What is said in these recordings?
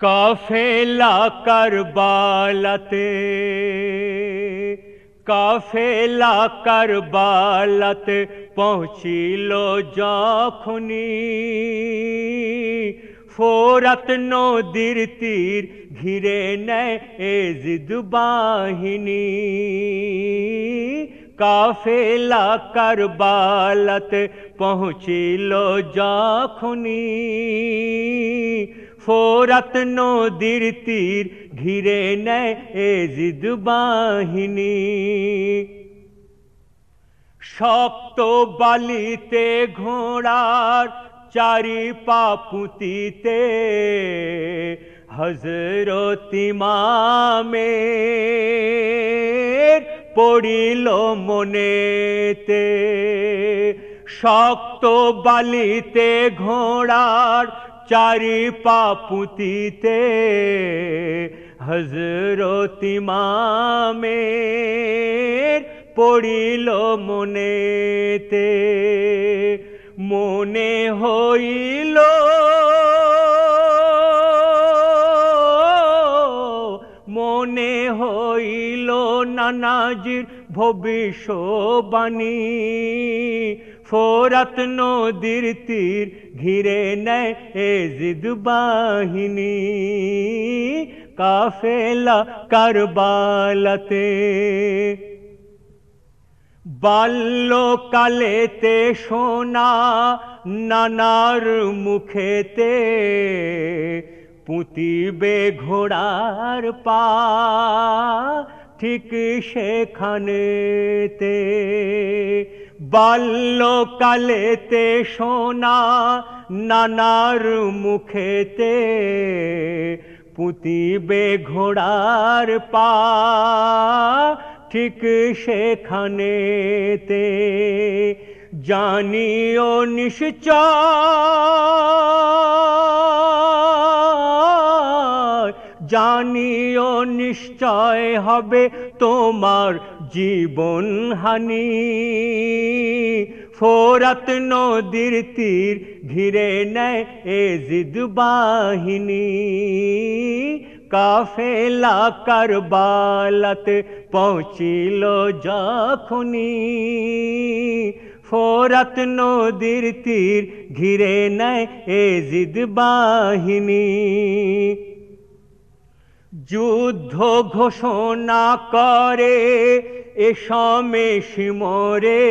কাফেলা করবালতে কাফেলা করবালতে পৌঁছিল যখনি ফোরত নদীর তীর ঘিরে নেয় এজিদ বাহিনী কাফেলা করবালত পৌঁছিল যখনি ফোরত নদীর তীর ঘিরে নেয় এজিদ বাহিনী শক্ত বালিতে ঘোড়ার চারি পাপুতিতে হজরতি মামে পড়িল মনেতে শক্ত বালিতে ঘোড়ার চারি পাপুতিতে হজরতি মামের পড়িল মনেতে। মনে হইল নানাজির ভবিষ্যবাণী। ফোরত নদীর তীর ঘিরে নেয় এজিদ বাহিনী। কাফেলা কারবালতে। কালেতে সোনা নানার মুখেতে পুঁতিবে ঘোড়ার পা। ঠিক সেখানেতে কালেতে সোনা নানার মুখেতে পুঁতিবে ঘোড়ার পা ঠিক সেখানেতে জানিও নিশ্চয় জানিও নিশ্চয় হবে তোমার জীবন হানি। ফোরত নদীর তীর ঘিরে নেয় এজিদ বাহিনী। কাফেলা করবালত পৌঁছিল যখনি ফোরত নদীর তীর ঘিরে নেয় এজিদ বাহিনী। যুদ্ধ ঘোষণা করে, এ সমেশ মরে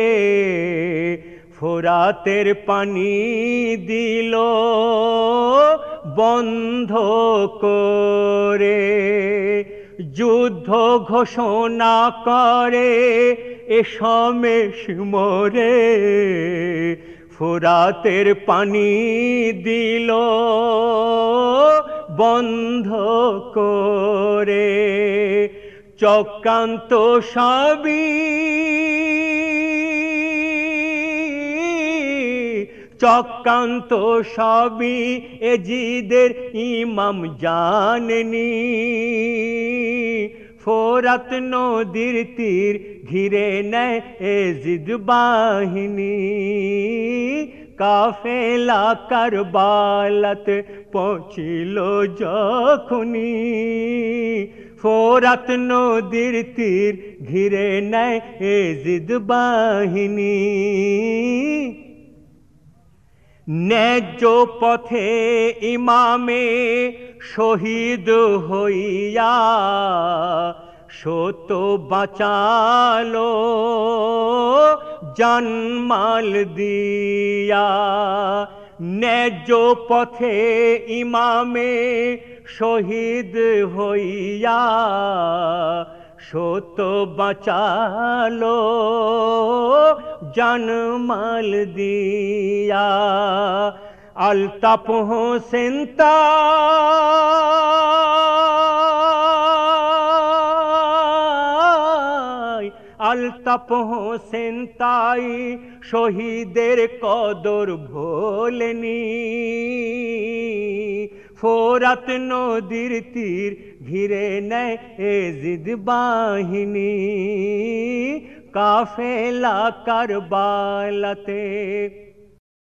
ফোরাতের পানি দিল, বন্ধ করে। যুদ্ধ ঘোষণা করে, এ সমেশ মরে ফোরাতের পানি দিল। বন্ধ করে চক্রান্ত সবই চক্রান্ত সবই এজিদের ইমাম জাননি। ফোরাত নদীর তীর ঘিরে নেয় এজিদ বাহিনী। কাফেলা কারবালত পৌঁছিল যখনি ফোরাত নদীর তীর ঘিরে নেয় এজিদ বাহিনী। ন্যায্য পথে ইমামে শহীদ হইয়া সত বাঁচালো। জন্মাল দিয়া। ন্যায্য পথে ইমামে শহীদ হইয়া সত বাঁচালো জন্মাল দিয়া। আলতাপ হোসেন আলতাপ হোসেন তাই শহীদের কদর ভোলেনি। ফোরাত নদীর তীর ঘিরে নেয় জিদ বাহিনী। কাফেলা কারবালতে